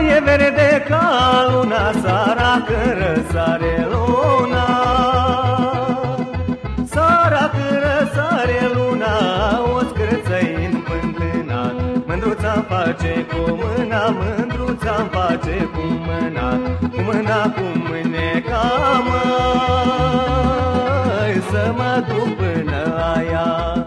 e verde ca luna, sara când răsare luna. Sara când răsare luna, o scrățăi în pântâna. Mândruța face cu mâna, mândruța face cu mâna, cu mâna, cu mâneca, măi, să mă duc până aia.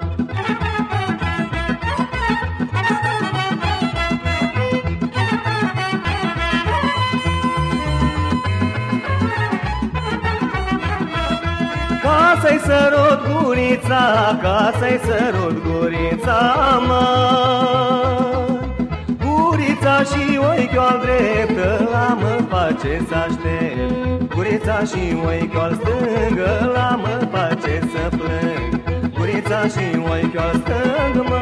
Să-i sărut gurița, ca să-i sărut gurița, mă. Gurița și oichiul dreptă la mă face să aștept. Gurița și oichiul stângă la mă face să plâng. Gurița și oichiul stâng, mă,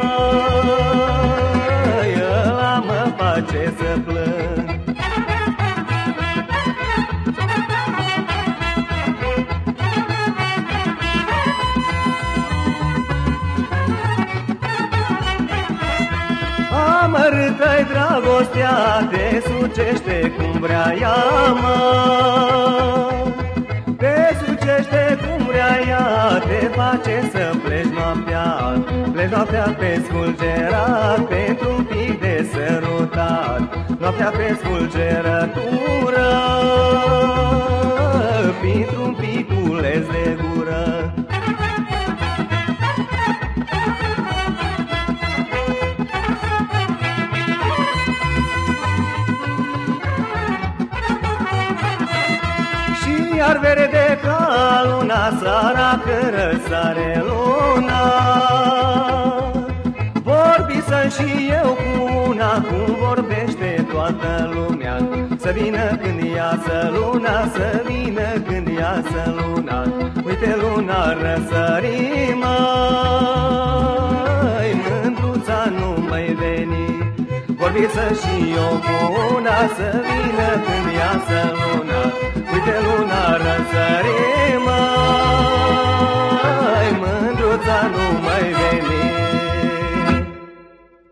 ăla mă face să plâng. Amărâtă-i dragostea, te sucește cum vrea ea, mă. Te sucește cum vrea ea, te face să pleci noaptea, pleci noaptea pe sfulgerat, pentru un pic de sărutat, noaptea pe sfulgerătură, iar verde ca luna Sara când răsare luna. Vorbi să și eu cu una Cum vorbește toată lumea. Să vină când iasă luna Să vină când iasă luna. Uite luna răsări măi Mândruța nu mai veni. Vorbi să și eu cu una Să vină când iasă luna